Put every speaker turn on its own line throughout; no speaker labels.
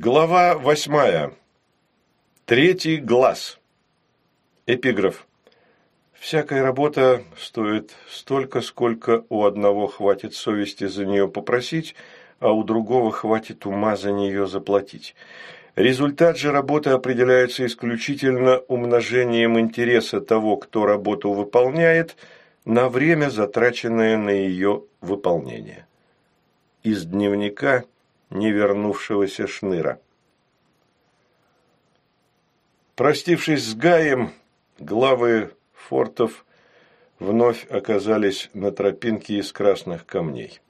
Глава восьмая. Третий глаз. Эпиграф. Всякая работа стоит столько, сколько у одного хватит совести за нее попросить, а у другого хватит ума за нее заплатить. Результат же работы определяется исключительно умножением интереса того, кто работу выполняет, на время, затраченное на ее выполнение. Из дневника невернувшегося Шныра. Простившись с Гаем, главы фортов вновь оказались на тропинке из красных камней.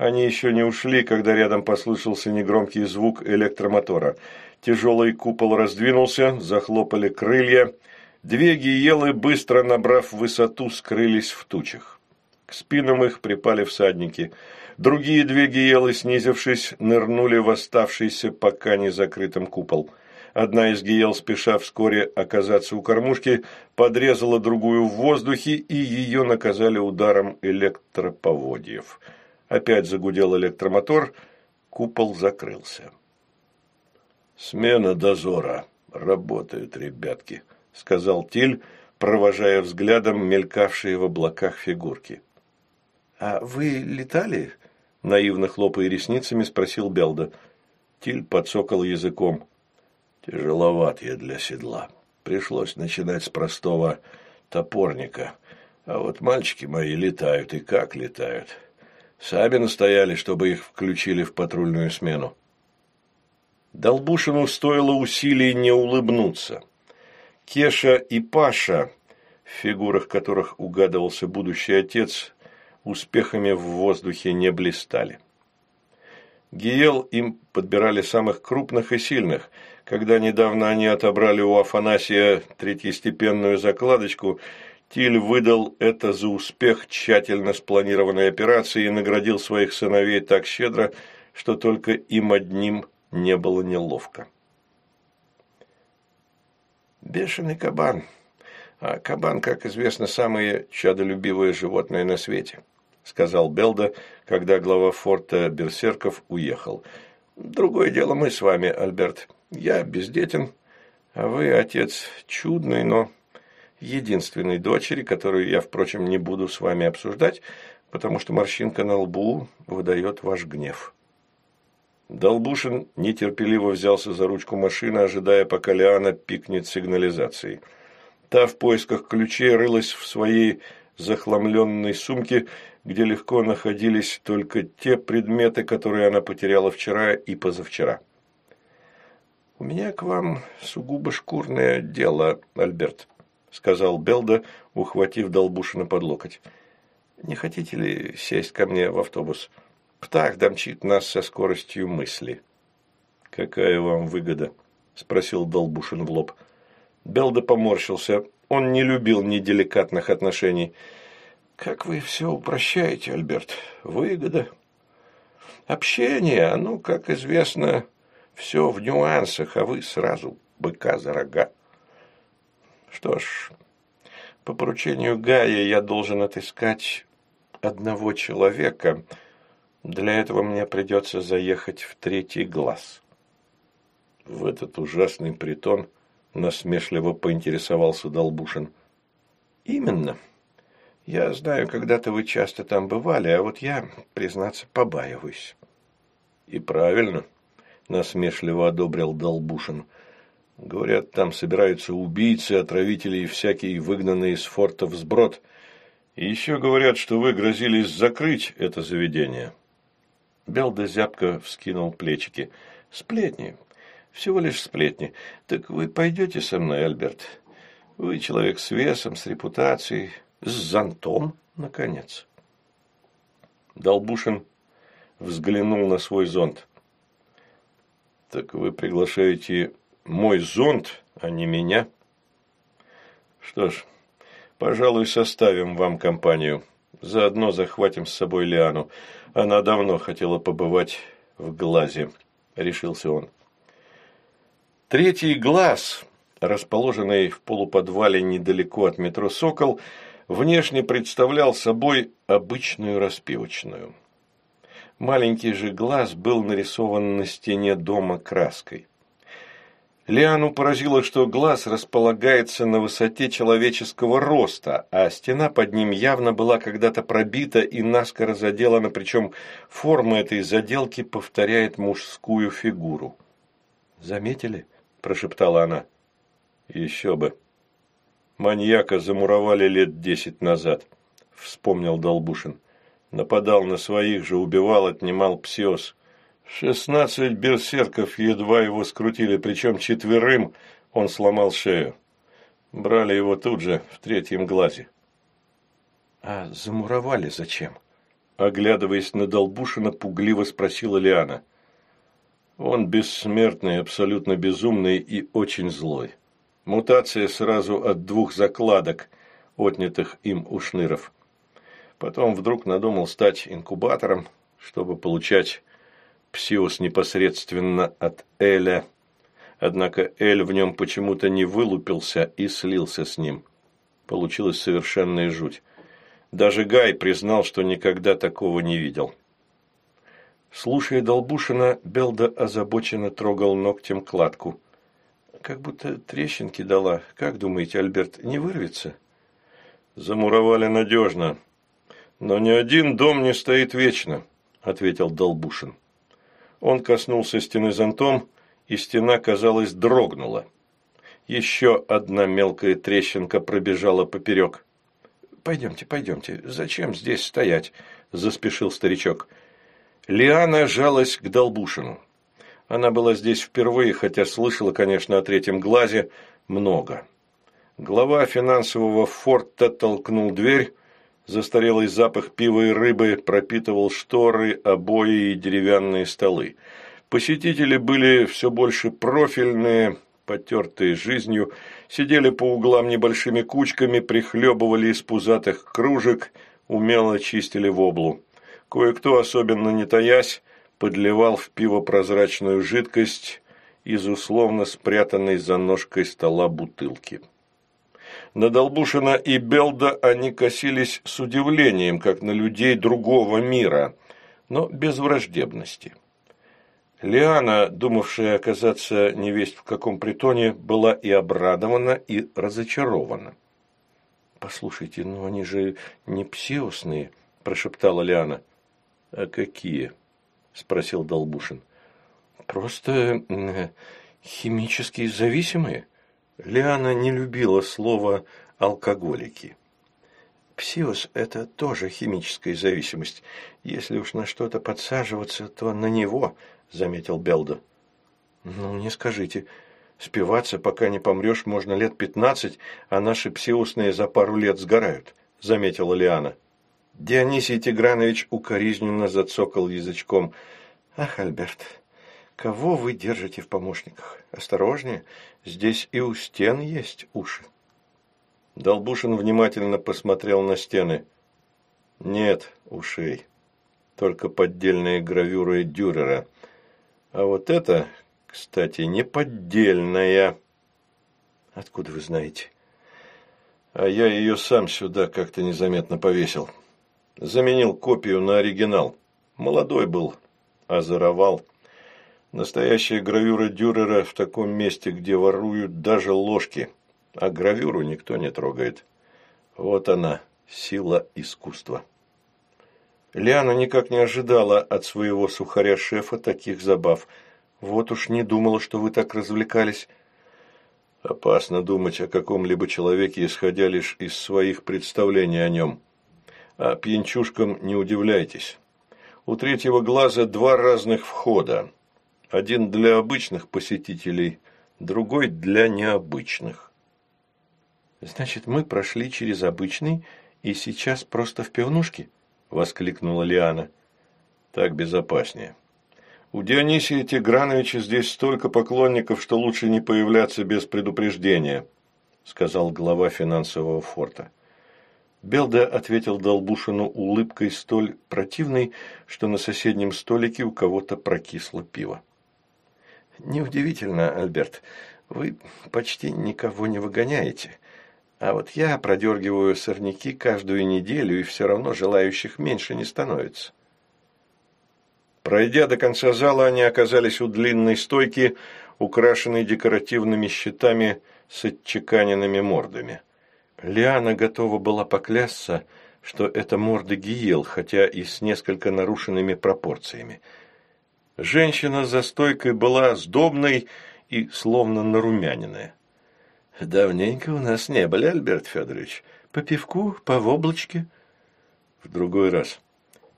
Они еще не ушли, когда рядом послышался негромкий звук электромотора. Тяжелый купол раздвинулся, захлопали крылья. Две гиелы, быстро набрав высоту, скрылись в тучах. К спинам их припали всадники. Другие две гиелы, снизившись, нырнули в оставшийся пока не закрытым купол. Одна из гиел, спеша вскоре оказаться у кормушки, подрезала другую в воздухе, и ее наказали ударом электроповодьев – Опять загудел электромотор, купол закрылся. «Смена дозора. Работают ребятки», – сказал Тиль, провожая взглядом мелькавшие в облаках фигурки.
«А вы летали?»
– наивно хлопая ресницами, спросил Белда. Тиль подсокал языком.
«Тяжеловат я для седла. Пришлось начинать с простого топорника. А вот мальчики мои летают, и как летают. Сами настояли, чтобы их включили в патрульную смену.
Долбушину стоило усилий не улыбнуться. Кеша и Паша, в фигурах которых угадывался будущий отец, успехами в воздухе не блистали. Гиел им подбирали самых крупных и сильных. Когда недавно они отобрали у Афанасия третьестепенную закладочку – Тиль выдал это за успех тщательно спланированной операции и наградил своих сыновей так щедро, что только им одним не было неловко.
Бешеный кабан. А кабан, как известно, самое чадолюбивое животное на свете, сказал Белда, когда глава форта Берсерков уехал. Другое дело мы с вами, Альберт. Я бездетен, а вы, отец, чудный, но единственной дочери, которую я, впрочем, не буду с вами обсуждать, потому что морщинка на лбу выдает ваш гнев».
Долбушин нетерпеливо взялся за ручку машины, ожидая, пока Лиана пикнет сигнализацией. Та в поисках ключей рылась в своей захламленной сумке, где легко находились только те предметы, которые она потеряла вчера и позавчера.
«У меня к вам сугубо шкурное дело, Альберт», – сказал Белда, ухватив Долбушина под локоть. «Не хотите ли сесть ко мне в автобус? Птах домчит нас со скоростью мысли».
«Какая вам выгода?» – спросил Долбушин в лоб. Белда поморщился. Он не любил неделикатных отношений.
«Как вы все упрощаете, Альберт. Выгода. Общение, оно, как известно, все в нюансах, а вы сразу быка за рога. Что ж, по поручению Гая я должен отыскать одного человека. Для этого мне придется заехать в третий глаз.
В этот ужасный притон насмешливо поинтересовался Долбушин.
Именно. Я знаю, когда-то вы часто там бывали, а вот я, признаться, побаиваюсь.
И правильно, насмешливо одобрил Долбушин. Говорят, там собираются убийцы, отравители и всякие выгнанные из фортов сброд. И еще говорят, что вы грозились закрыть это заведение.
Белда зябко вскинул плечики. Сплетни. Всего лишь сплетни. Так вы пойдете со мной, Альберт? Вы человек с весом, с репутацией, с зонтом, наконец.
Долбушин взглянул на свой зонт. Так вы приглашаете мой зонт, а не меня. Что ж, пожалуй, составим вам компанию. Заодно захватим с собой Лиану. Она давно хотела побывать в глазе, решился он. Третий глаз, расположенный в полуподвале недалеко от метро «Сокол», внешне представлял собой обычную распивочную. Маленький же глаз был нарисован на стене дома краской. Лиану поразило, что глаз располагается на высоте человеческого роста, а стена под ним явно была когда-то пробита и наскоро заделана, причем форма этой заделки повторяет мужскую фигуру. «Заметили?» – прошептала она. «Еще бы. Маньяка замуровали лет десять назад», – вспомнил Долбушин. «Нападал на своих же, убивал, отнимал псиос». Шестнадцать берсерков едва его скрутили, причем четверым он сломал шею. Брали его тут же, в третьем глазе. «А замуровали зачем?» Оглядываясь на Долбушина, пугливо спросила Лиана. «Он бессмертный, абсолютно безумный и очень злой. Мутация сразу от двух закладок, отнятых им у шныров. Потом вдруг надумал стать инкубатором, чтобы получать Псиус непосредственно от Эля, однако Эль в нем почему-то не вылупился и слился с ним. Получилась совершенная жуть. Даже Гай признал, что никогда такого не видел. Слушая Долбушина, Белда озабоченно трогал ногтем кладку. «Как будто трещинки дала. Как думаете, Альберт, не вырвется?» «Замуровали надежно. Но ни один дом не стоит вечно», — ответил Долбушин. Он коснулся стены зонтом, и стена, казалось, дрогнула. Еще одна мелкая трещинка пробежала поперек. «Пойдемте, пойдемте. Зачем здесь стоять?» – заспешил старичок. Лиана жалась к Долбушину. Она была здесь впервые, хотя слышала, конечно, о третьем глазе много. Глава финансового форта толкнул дверь, Застарелый запах пива и рыбы пропитывал шторы, обои и деревянные столы. Посетители были все больше профильные, потертые жизнью, сидели по углам небольшими кучками, прихлебывали из пузатых кружек, умело чистили воблу. Кое-кто, особенно не таясь, подливал в пиво прозрачную жидкость из условно спрятанной за ножкой стола бутылки. На Долбушина и Белда они косились с удивлением, как на людей другого мира, но без враждебности. Лиана, думавшая оказаться невесть в каком притоне, была и обрадована, и разочарована. «Послушайте, ну они же не псиосные», – прошептала Лиана. «А какие?» – спросил Долбушин. «Просто химически зависимые». Лиана не любила слово «алкоголики». Псиос – это тоже химическая зависимость. Если уж на что-то подсаживаться, то на него, – заметил Белда. Ну, не скажите. Спиваться, пока не помрешь, можно лет пятнадцать, а наши псиусные за пару лет сгорают, – заметила Лиана. Дионисий Тигранович укоризненно зацокал язычком. Ах, Альберт, Кого вы держите в помощниках? Осторожнее, здесь и у стен есть уши. Долбушин внимательно посмотрел на стены. Нет ушей, только поддельные гравюры Дюрера. А вот это, кстати, не поддельная. Откуда вы знаете? А я ее сам сюда как-то незаметно повесил. Заменил копию на оригинал. Молодой был, озоровал. Настоящая гравюра Дюрера в таком месте, где воруют даже ложки, а гравюру никто не трогает. Вот она, сила искусства. Лиана никак не ожидала от своего сухаря-шефа таких забав. Вот уж не думала, что вы так развлекались. Опасно думать о каком-либо человеке, исходя лишь из своих представлений о нем. А пьянчушкам не удивляйтесь. У третьего глаза два разных входа. Один для обычных посетителей, другой для необычных. «Значит, мы прошли через обычный и сейчас просто в пивнушке?» – воскликнула Лиана. «Так безопаснее. У Дионисия Тиграновича здесь столько поклонников, что лучше не появляться без предупреждения», – сказал глава финансового форта. Белда ответил Долбушину улыбкой столь противной, что на соседнем столике у кого-то прокисло пиво. Неудивительно, Альберт, вы почти никого не выгоняете. А вот я продергиваю сорняки каждую неделю, и все равно желающих меньше не становится. Пройдя до конца зала, они оказались у длинной стойки, украшенной декоративными щитами с отчеканенными мордами. Лиана готова была поклясться, что это морды гиел, хотя и с несколько нарушенными пропорциями. Женщина за стойкой была сдобной и словно нарумяненная. «Давненько у нас не были, Альберт Федорович. По пивку, по воблочке». «В другой раз.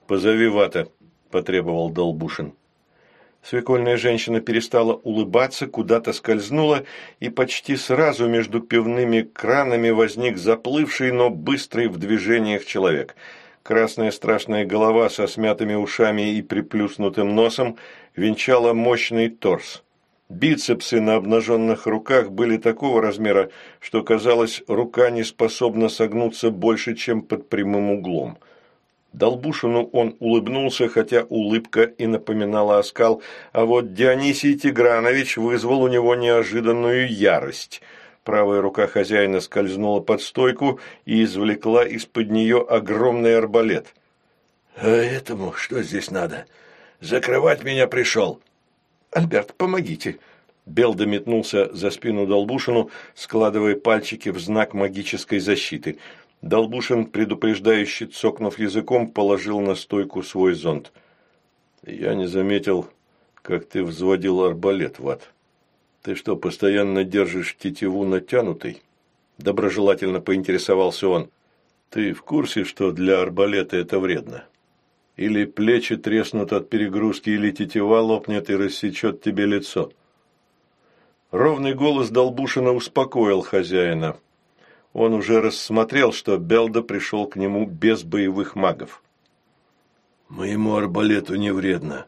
Позови вата», – потребовал Долбушин. Свекольная женщина перестала улыбаться, куда-то скользнула, и почти сразу между пивными кранами возник заплывший, но быстрый в движениях человек. Красная страшная голова со смятыми ушами и приплюснутым носом венчала мощный торс. Бицепсы на обнаженных руках были такого размера, что, казалось, рука не способна согнуться больше, чем под прямым углом – Долбушину он улыбнулся, хотя улыбка и напоминала оскал, а вот Дионисий Тигранович вызвал у него неожиданную ярость. Правая рука хозяина скользнула под стойку и извлекла из-под нее огромный арбалет.
«А этому что здесь надо? Закрывать меня пришел!»
«Альберт, помогите!» Белда метнулся за спину Долбушину, складывая пальчики в знак магической защиты – Долбушин, предупреждающе цокнув языком, положил на стойку свой зонт. «Я не заметил, как ты взводил арбалет, Ват. Ты что, постоянно держишь тетиву натянутой?» Доброжелательно поинтересовался он. «Ты в курсе, что для арбалета это вредно? Или плечи треснут от перегрузки, или тетива лопнет и рассечет тебе лицо?» Ровный голос Долбушина успокоил хозяина – он уже рассмотрел, что Белда пришел к нему без боевых магов.
«Моему арбалету не вредно.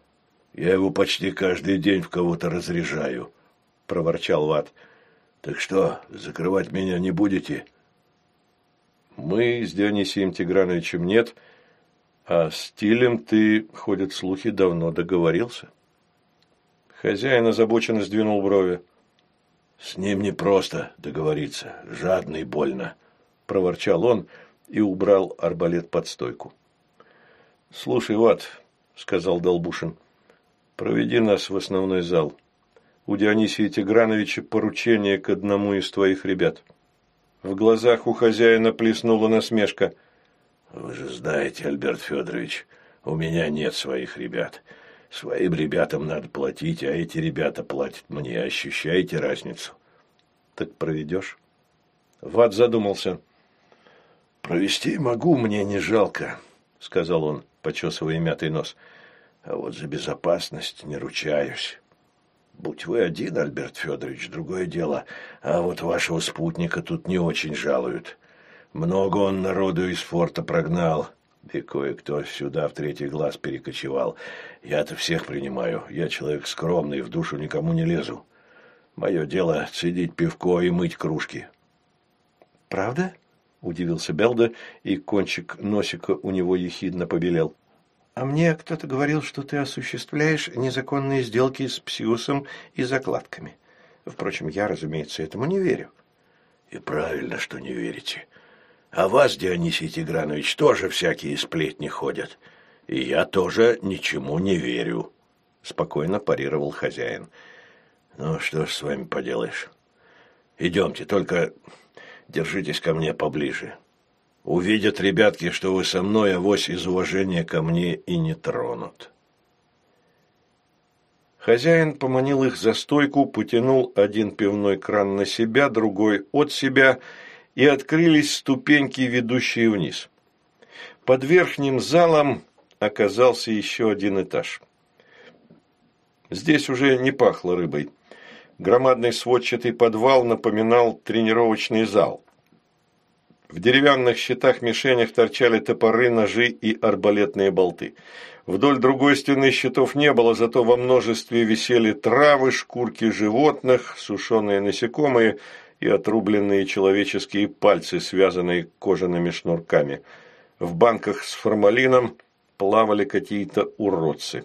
Я его почти каждый день в кого-то разряжаю», – проворчал Ват. «Так что, закрывать меня не будете?»
«Мы с Дионисием Тиграновичем нет, а с Тилем ты, ходят слухи, давно договорился». Хозяин озабоченно сдвинул брови.
«С ним не просто договориться, жадно и больно», –
проворчал он и убрал арбалет под стойку. «Слушай, Ват», – сказал Долбушин, – «проведи нас в основной зал. У Дионисия Тиграновича поручение к одному из твоих ребят». В глазах у хозяина плеснула насмешка.
«Вы же знаете, Альберт Федорович, у меня нет своих ребят. Своим ребятам надо платить, а эти ребята платят мне. Ощущаете разницу?
Так проведешь? Ват задумался.
Провести могу, мне не жалко, сказал он, почесывая мятый нос. А вот за безопасность не ручаюсь. Будь вы один, Альберт Федорович, другое дело. А вот вашего спутника тут не очень жалуют. Много он народу из форта прогнал. И кое-кто сюда в третий глаз перекочевал. Я-то всех принимаю. Я человек скромный, в душу никому не лезу. Мое дело цедить пивко и мыть кружки.
«Правда?» – удивился Белда, и кончик носика у него ехидно побелел. «А мне кто-то говорил, что ты осуществляешь незаконные сделки с Псиусом и закладками. Впрочем, я, разумеется, этому не верю».
«И правильно, что не верите. А вас, Дионисий Тигранович, тоже всякие сплетни ходят. И я тоже ничему не верю», – спокойно парировал хозяин. «Ну, что ж с вами поделаешь? Идемте, только держитесь ко мне поближе. Увидят ребятки, что вы со мной, авось из уважения ко мне и не тронут».
Хозяин поманил их за стойку, потянул один пивной кран на себя, другой от себя – и открылись ступеньки, ведущие вниз. Под верхним залом оказался еще один этаж. Здесь уже не пахло рыбой. Громадный сводчатый подвал напоминал тренировочный зал. В деревянных щитах-мишенях торчали топоры, ножи и арбалетные болты. Вдоль другой стены щитов не было, зато во множестве висели травы, шкурки животных, сушеные насекомые – и отрубленные человеческие пальцы, связанные кожаными шнурками. В банках с формалином плавали какие-то уродцы.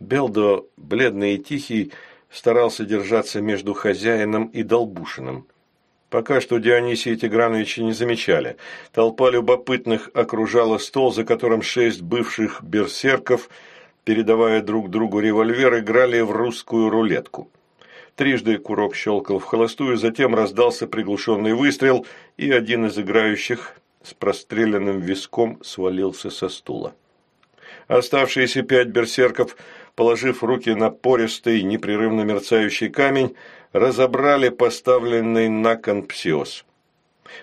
Белдо, бледный и тихий, старался держаться между хозяином и Долбушиным. Пока что Дионисия Тиграновича не замечали. Толпа любопытных окружала стол, за которым шесть бывших берсерков передавая друг другу револьвер, играли в русскую рулетку. Трижды курок щелкал в холостую, затем раздался приглушенный выстрел, и один из играющих с простреленным виском свалился со стула. Оставшиеся пять берсерков, положив руки на пористый, непрерывно мерцающий камень, разобрали поставленный на кон псиос.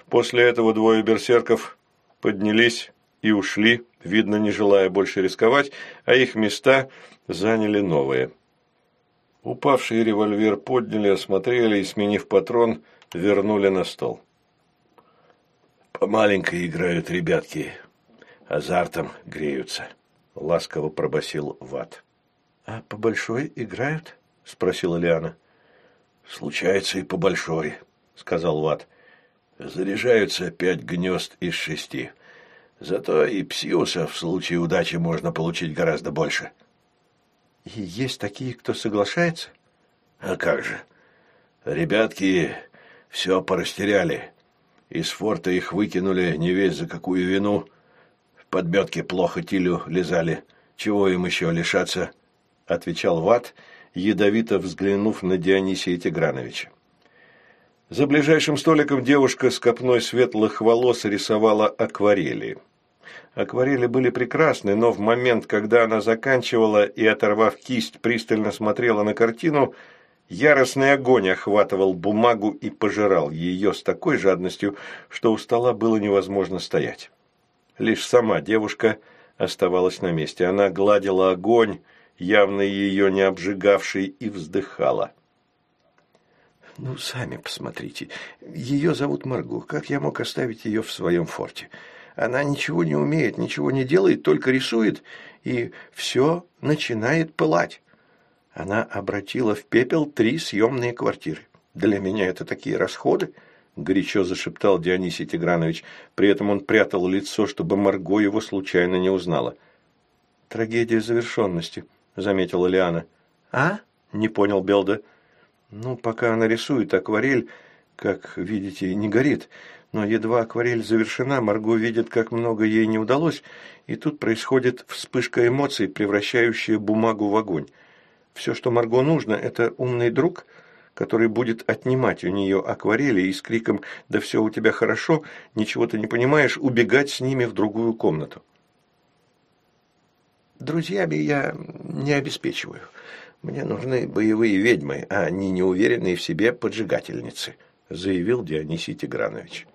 После этого двое берсерков поднялись и ушли, видно, не желая больше рисковать, а их места заняли новые. Упавший револьвер подняли, осмотрели и, сменив патрон, вернули на стол.
«По маленькой играют ребятки, азартом греются», — ласково пробасил Ват.
«А по большой играют?» — спросила Лиана.
«Случается и по большой», — сказал Ват. «Заряжаются пять гнезд из шести. Зато и псиуса в случае удачи можно получить гораздо больше».
«И есть такие, кто соглашается?»
«А как же. Ребятки все порастеряли. Из форта их выкинули не весь за какую вину. В подметке плохо Тилю лизали. Чего им еще лишаться?» — отвечал Ват, — ядовито взглянув на Дионисия Тиграновича. За ближайшим столиком девушка с копной светлых волос рисовала акварели. Акварели были прекрасны, но в момент, когда она заканчивала и, оторвав кисть, пристально смотрела на картину, яростный огонь охватывал бумагу и пожирал ее с такой жадностью, что у стола было невозможно стоять. Лишь сама девушка оставалась на месте. Она гладила огонь, явно ее не обжигавший, и вздыхала.
«Ну, сами посмотрите. Ее зовут Марго. Как я мог оставить ее в своем форте? Она ничего не умеет, ничего не делает, только рисует, и все начинает пылать. Она обратила в пепел три съемные квартиры. Для меня это такие расходы» горячо зашептал Дионисий Тигранович. При этом он прятал лицо, чтобы Марго его случайно не узнала. «Трагедия завершенности», заметила Лиана. «А?» – не понял Белда. «Ну, пока она рисует акварель, как видите, не горит. Но едва акварель завершена, Марго видит, как много ей не удалось, и тут происходит вспышка эмоций, превращающая бумагу в огонь. Все, что Марго нужно, это умный друг, который будет отнимать у нее акварели и с криком «Да все у тебя хорошо, ничего ты не понимаешь» убегать с ними в другую комнату. Друзьями я не обеспечиваю. Мне нужны боевые ведьмы, а не неуверенные в себе поджигательницы», заявил Дионисий Тигранович.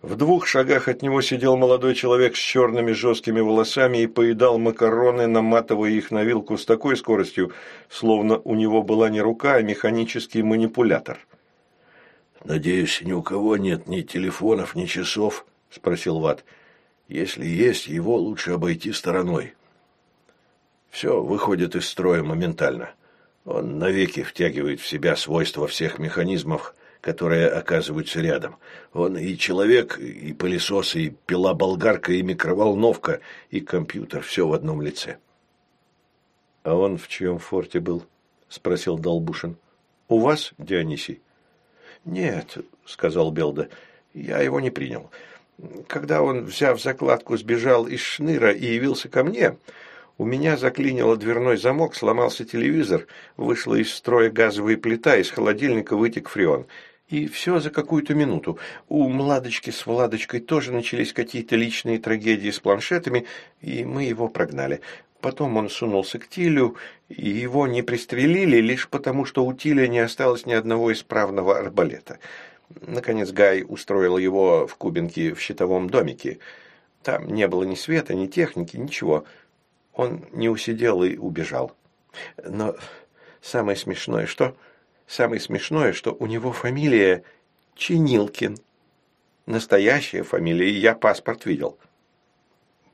В двух шагах от него сидел молодой человек с черными жесткими волосами и поедал макароны, наматывая их на вилку с такой скоростью, словно у него была не рука, а механический манипулятор.
«Надеюсь, ни у кого нет ни телефонов, ни часов?» – спросил Ват. «Если есть, его лучше обойти стороной. Все выходит из строя моментально. Он навеки втягивает в себя свойства всех механизмов, которые оказываются рядом. Он и человек, и пылесос, и пила-болгарка, и микроволновка, и компьютер. Все в одном лице.
— А он в чьем форте был? — спросил Долбушин. — У вас, Дионисий?
— Нет, — сказал Белда, — я его не принял. Когда он, взяв закладку, сбежал из шныра и явился ко мне, у меня заклинило дверной замок, сломался телевизор, вышла из строя газовая плита, из холодильника вытек фреон. И все за какую-то минуту. У Младочки с Владочкой тоже начались какие-то личные трагедии с планшетами, и мы его прогнали. Потом он сунулся к Тилю, и его не пристрелили лишь потому, что у Тиля не осталось ни одного исправного арбалета. Наконец Гай устроил его в Кубинке в щитовом домике. Там не было ни света, ни техники, ничего. Он не усидел и убежал. Но самое смешное, что... Самое смешное, что у него фамилия Чинилкин. Настоящая фамилия, и я паспорт видел.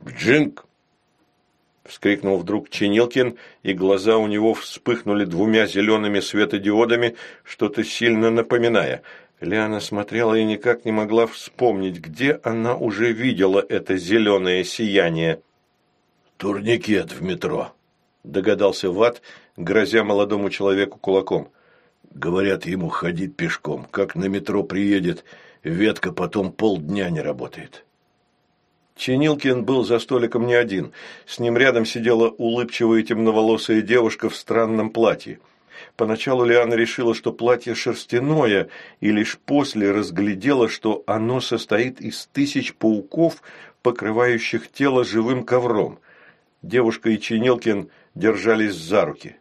«Джинк!» – вскрикнул вдруг Чинилкин, и глаза у него вспыхнули двумя зелеными светодиодами, что-то сильно напоминая. Лиана смотрела и никак не могла вспомнить, где она уже видела это зеленое сияние.
«Турникет в метро», –
догадался Ват, грозя молодому человеку кулаком.
«Говорят, ему ходить пешком. Как на метро приедет, ветка потом полдня не работает».
Чинилкин был за столиком не один. С ним рядом сидела улыбчивая темноволосая девушка в странном платье. Поначалу Лиана решила, что платье шерстяное, и лишь после разглядела, что оно состоит из тысяч пауков, покрывающих тело живым ковром. Девушка и Чинилкин держались за руки.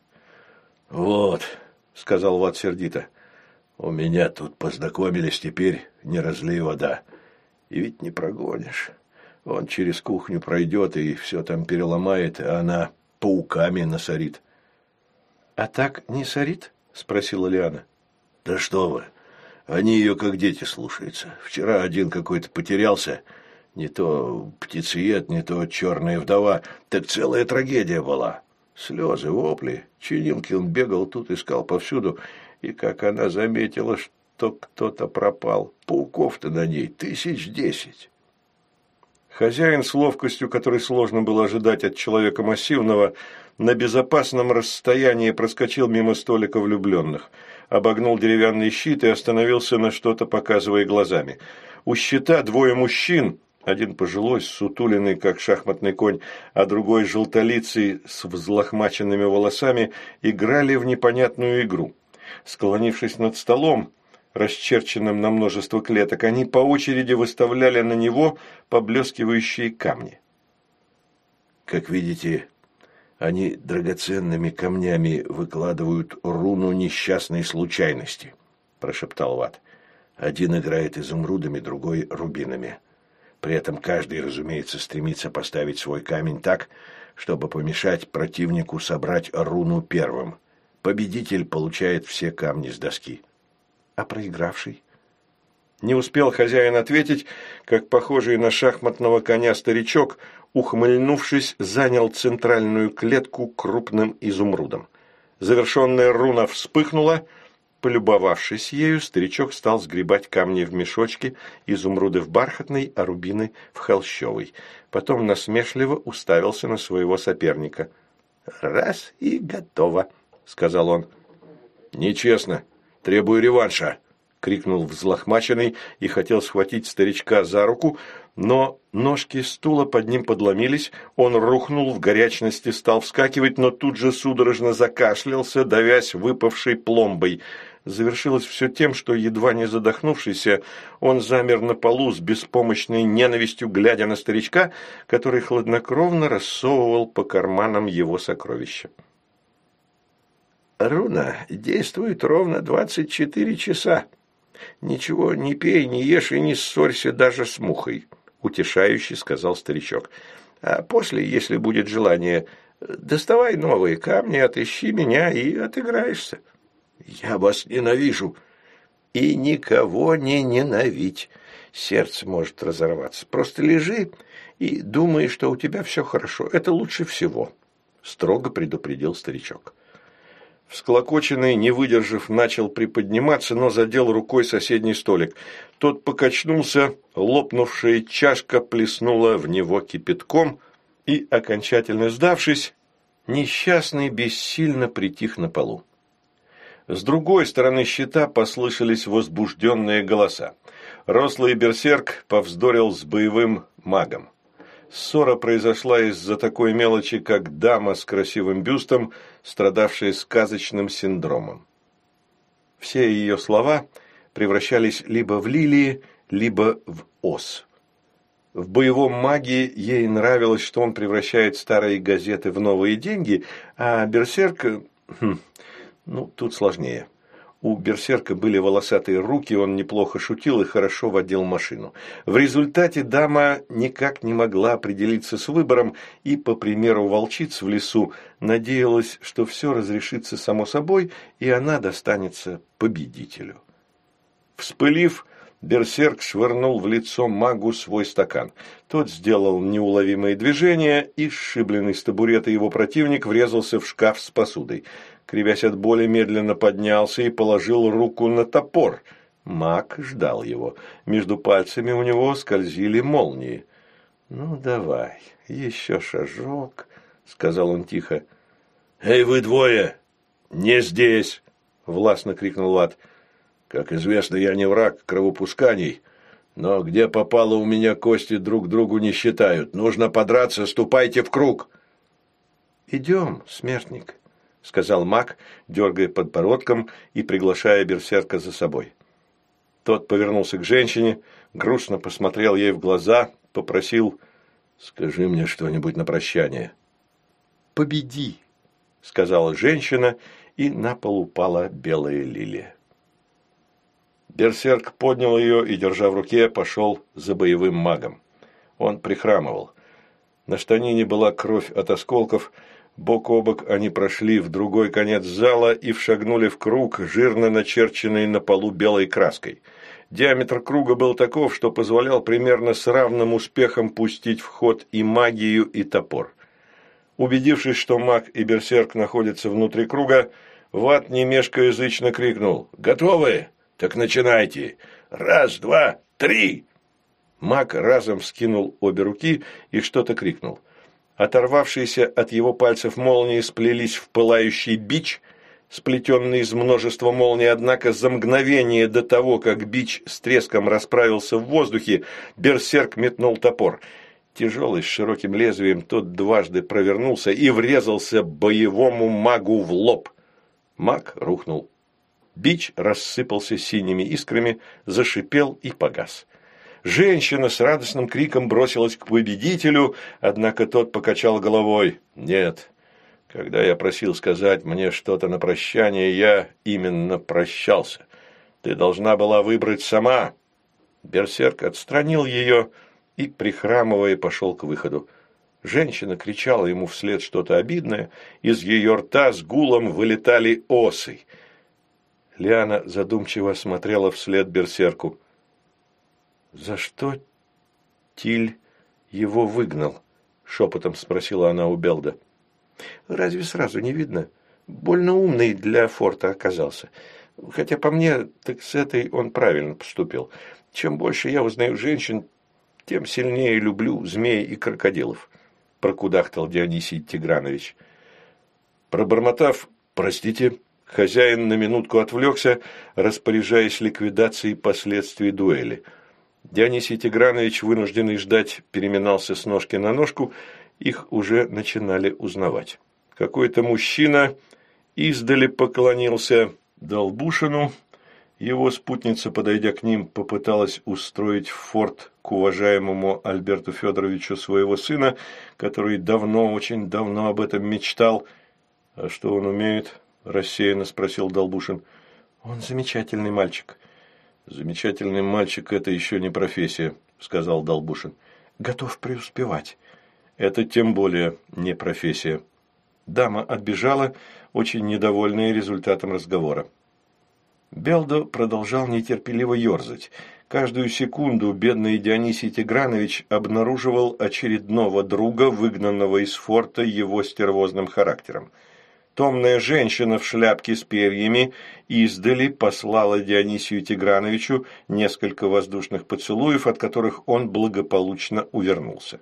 «Вот», — сказал Ват сердито, — «у меня тут познакомились, теперь не разлей вода. И ведь не прогонишь». Он через кухню пройдет и все там переломает, а она пауками насорит.
— А так не сорит? — спросила Лиана.
— Да что вы, они ее как дети слушаются. Вчера один какой-то потерялся, не то птицеед, не то черная вдова, так целая трагедия была. Слезы, вопли. Чинилкин бегал тут, искал повсюду, и как она заметила, что кто-то пропал, пауков-то на ней тысяч десять.
Хозяин с ловкостью, которой сложно было ожидать от человека массивного, на безопасном расстоянии проскочил мимо столика влюбленных, обогнул деревянный щит и остановился на что-то, показывая глазами. У щита двое мужчин, один пожилой, сутуленный, как шахматный конь, а другой желтолицый, с взлохмаченными волосами, играли в непонятную игру. Склонившись над столом, расчерченным на множество клеток, они по очереди выставляли на него поблескивающие камни.
Как видите, они драгоценными камнями выкладывают руну несчастной случайности, прошептал Ват. Один играет изумрудами, другой рубинами. При этом каждый, разумеется, стремится поставить свой камень так, чтобы помешать противнику собрать руну первым. Победитель получает все камни с доски
а проигравший? Не успел хозяин ответить, как похожий на шахматного коня старичок, ухмыльнувшись, занял центральную клетку крупным изумрудом. Завершенная руна вспыхнула. Полюбовавшись ею, старичок стал сгребать камни в мешочки, изумруды в бархатной, а рубины в холщовой. Потом насмешливо уставился на своего соперника. «Раз и готово», — сказал он.
«Нечестно», Требую реванша!» – крикнул взлохмаченный и хотел схватить старичка за руку, но ножки стула под ним подломились, он рухнул в горячности, стал вскакивать, но тут же судорожно закашлялся, давясь выпавшей пломбой. Завершилось все тем, что, едва не задохнувшийся, он замер на полу с беспомощной ненавистью, глядя на старичка, который хладнокровно рассовывал по карманам его сокровища.
Руна действует ровно двадцать четыре часа. Ничего не пей, не ешь и не ссорься даже с мухой, утешающе сказал старичок. А после, если будет желание, доставай новые камни, отыщи меня и отыграешься.
Я вас ненавижу.
И никого не ненавидь. Сердце может разорваться. Просто лежи и думай, что у тебя все хорошо. Это лучше всего, строго предупредил старичок.
Всклокоченный, не выдержав, начал приподниматься, но задел рукой соседний столик. Тот покачнулся, лопнувшая чашка плеснула в него кипятком, и, окончательно сдавшись, несчастный бессильно притих на полу. С другой стороны щита послышались возбужденные голоса. Рослый берсерк повздорил с боевым магом. Ссора произошла из-за такой мелочи, как дама с красивым бюстом, страдавшая сказочным синдромом. Все ее слова превращались либо в лилии, либо в ос. В боевом маге ей нравилось, что он превращает старые газеты в новые деньги, а берсерк... Ну, тут сложнее. У берсерка были волосатые руки, он неплохо шутил и хорошо водил машину. В результате дама никак не могла определиться с выбором и, по примеру волчиц в лесу, надеялась, что все разрешится само собой, и она достанется победителю. Вспылив, берсерк швырнул в лицо магу свой стакан. Тот сделал неуловимые движения, и сшибленный с табурета его противник врезался в шкаф с посудой – кривясь от боли, медленно поднялся и положил руку на топор. Маг ждал его. Между пальцами у него скользили молнии. «Ну, давай, еще шажок», — сказал он тихо.
«Эй, вы двое! Не здесь!»
— властно крикнул Лад.
«Как известно, я не враг кровопусканий, Но где попало у меня кости друг другу не считают. Нужно подраться, ступайте в круг.
Идем, смертник, сказал маг, дергая подбородком и приглашая берсерка за собой. Тот повернулся к женщине, грустно посмотрел ей в глаза, попросил «Скажи мне что-нибудь на прощание». «Победи», — сказала женщина, и на пол упала белая лилия. Берсерк поднял ее и, держа в руке, пошел за боевым магом. Он прихрамывал. На штанине была кровь от осколков, бок о бок они прошли в другой конец зала и вшагнули в круг, жирно начерченный на полу белой краской. Диаметр круга был таков, что позволял примерно с равным успехом пустить в ход и магию, и топор. Убедившись, что маг и берсерк находятся внутри круга, Ват немешкоязычно крикнул «Готовы? Так начинайте! Раз, два, три!» Маг разом скинул обе руки и что-то крикнул. Оторвавшиеся от его пальцев молнии сплелись в пылающий бич, сплетенный из множества молний, однако за мгновение до того, как бич с треском расправился в воздухе, берсерк метнул топор – Тяжелый, с широким лезвием, тот дважды провернулся и врезался боевому магу в лоб. Маг рухнул. Бич рассыпался синими искрами, зашипел и погас. Женщина с радостным криком бросилась к победителю, однако тот покачал головой. «Нет, когда я просил сказать мне что-то на прощание, я именно прощался. Ты должна была выбрать сама». Берсерк отстранил ее, — и, прихрамывая, пошел к выходу. Женщина кричала ему вслед что-то обидное, из ее рта с гулом вылетали осы. Лиана задумчиво смотрела вслед берсерку. «За что Тиль его выгнал?» — шепотом спросила она у Белда. «Разве сразу не видно? Больно умный для форта оказался. Хотя по мне, так с этой он правильно поступил. Чем больше я узнаю женщин, тем сильнее люблю змей и крокодилов», – прокудахтал Дионисий Тигранович. Пробормотав «простите», хозяин на минутку отвлекся, распоряжаясь ликвидацией последствий дуэли. Дионисий Тигранович, вынужденный ждать, переминался с ножки на ножку, их уже начинали узнавать. Какой-то мужчина издали поклонился Долбушину, его спутница, подойдя к ним, попыталась устроить форт к уважаемому Альберту Федоровичу своего сына, который давно, очень давно об этом мечтал. «А что он умеет?» – рассеянно спросил Долбушин. «Он замечательный мальчик». «Замечательный мальчик – это еще не профессия», – сказал Долбушин. «Готов преуспевать». «Это тем более не профессия». Дама отбежала, очень недовольная результатом разговора. Белдо продолжал нетерпеливо ерзать. Каждую секунду бедный Дионисий Тигранович обнаруживал очередного друга, выгнанного из форта его стервозным характером. Томная женщина в шляпке с перьями издали послала Дионисию Тиграновичу несколько воздушных поцелуев, от которых он благополучно увернулся.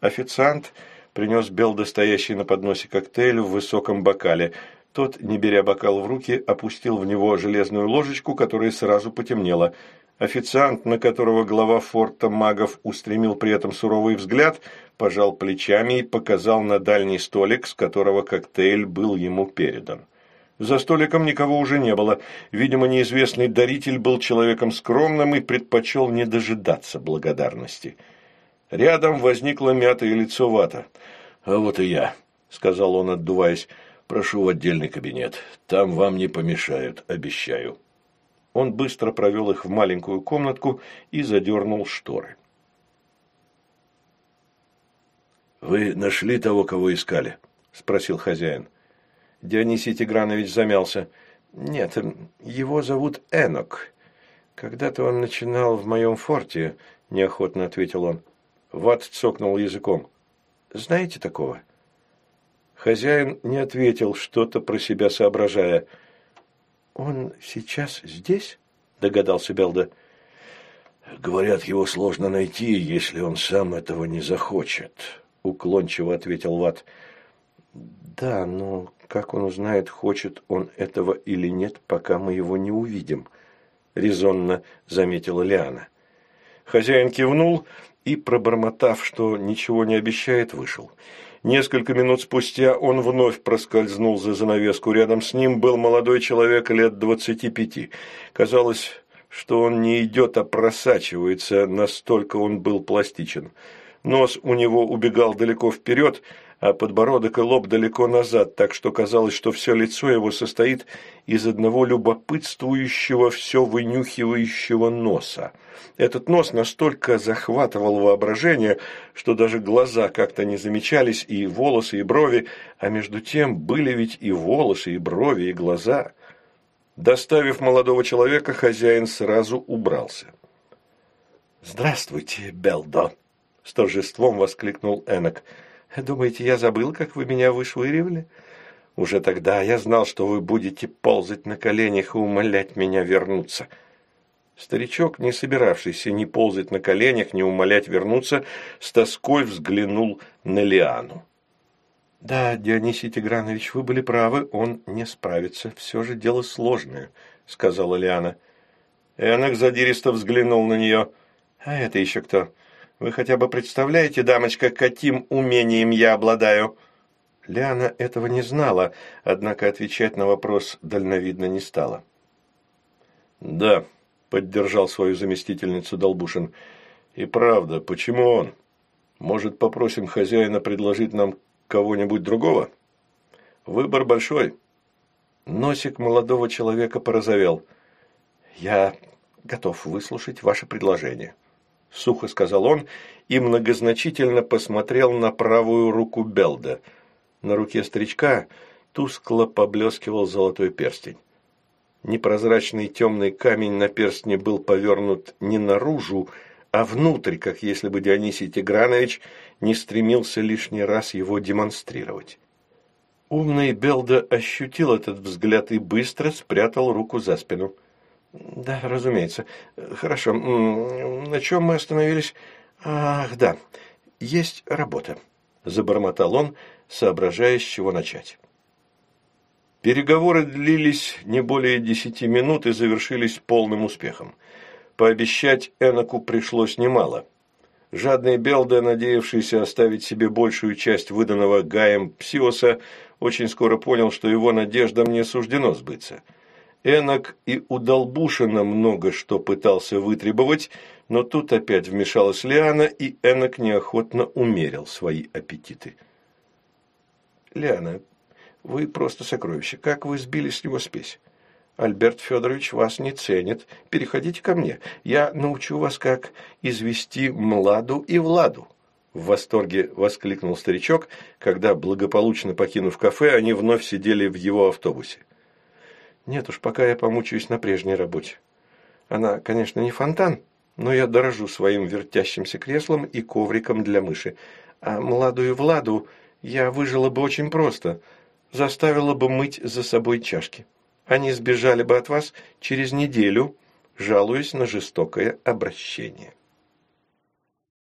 Официант принес Белдо стоящий на подносе коктейль в высоком бокале – тот, не беря бокал в руки, опустил в него железную ложечку, которая сразу потемнела. Официант, на которого глава форта магов устремил при этом суровый взгляд, пожал плечами и показал на дальний столик, с которого коктейль был ему передан. За столиком никого уже не было. Видимо, неизвестный даритель был человеком скромным и предпочел не дожидаться благодарности. Рядом возникло мятое лицо вата. «А вот и я», — сказал он, отдуваясь. Прошу в отдельный кабинет. Там вам не помешают, обещаю». Он быстро провел их в маленькую комнатку и задернул шторы. «Вы нашли того, кого искали?» – спросил хозяин. Дионисий Тигранович замялся. «Нет, его зовут Энок. Когда-то он начинал в моем форте», – неохотно ответил он. Ват цокнул языком. «Знаете такого?» Хозяин не ответил, что-то про себя соображая. «Он сейчас здесь?» – догадался Белда. «Говорят, его сложно найти, если он сам этого не захочет», – уклончиво ответил Ват. «Да, но как он узнает, хочет он этого или нет, пока мы его не увидим?» – резонно заметила Лиана.
Хозяин кивнул и, пробормотав, что ничего не обещает, вышел. Несколько минут спустя он вновь проскользнул за занавеску. Рядом с ним был молодой человек лет двадцати пяти. Казалось, что он не идет, а просачивается, настолько он был пластичен. Нос у него убегал далеко вперед, а подбородок и лоб далеко назад, так что казалось, что все лицо его состоит из одного любопытствующего, все вынюхивающего носа. Этот нос настолько захватывал воображение, что даже глаза как-то не замечались, и волосы, и брови, а между тем были ведь и волосы, и брови, и глаза. Доставив молодого человека, хозяин сразу убрался.
«Здравствуйте, Белдо!» – с торжеством воскликнул Энок – Думаете, я забыл, как вы меня вышвыривали? Уже тогда я знал, что вы будете ползать на коленях и умолять меня вернуться. Старичок, не собиравшийся ни ползать на коленях, ни умолять вернуться, с тоской взглянул на Лиану. «Да, Дионисий Тигранович, вы были правы, он не справится. Все же дело сложное», — сказала Лиана. Энок задиристо взглянул на нее. «А это еще кто?» Вы хотя бы представляете, дамочка, каким умением я обладаю?» Ляна этого не знала, однако отвечать на вопрос дальновидно не стала.
«Да», — поддержал свою заместительницу Долбушин. «И правда, почему он? Может, попросим хозяина предложить нам кого-нибудь другого? Выбор большой».
Носик молодого человека порозовел. «Я готов выслушать ваше предложение». – сухо сказал он и многозначительно посмотрел на правую руку Белда. На руке старичка тускло поблескивал золотой перстень. Непрозрачный темный камень на перстне был повернут не наружу, а внутрь, как если бы Дионисий Тигранович не стремился лишний раз его демонстрировать. Умный Белда ощутил этот взгляд и быстро спрятал руку за спину. Да, разумеется. Хорошо. На чем мы остановились? Ах, да. Есть работа. Забормотал он, соображая, с чего начать. Переговоры длились не более десяти минут и завершились полным успехом. Пообещать Эноку пришлось немало. Жадный Белда, надеявшийся оставить себе большую часть выданного Гаем Псиоса, очень скоро понял, что его надеждам не суждено сбыться – Энок и у Долбушина много что пытался вытребовать, но тут опять вмешалась Лиана, и Энок неохотно умерил свои аппетиты. «Лиана, вы просто сокровище. Как вы сбили с него спесь? Альберт Федорович вас не ценит. Переходите ко мне. Я научу вас, как извести Младу и Владу». В восторге воскликнул старичок, когда, благополучно покинув кафе, они вновь сидели в его автобусе. Нет уж, пока я помучаюсь на прежней работе. Она, конечно, не фонтан, но я дорожу своим вертящимся креслом и ковриком для мыши. А молодую Владу я выжила бы очень просто. Заставила бы мыть за собой чашки. Они сбежали бы от вас через неделю, жалуясь на жестокое обращение.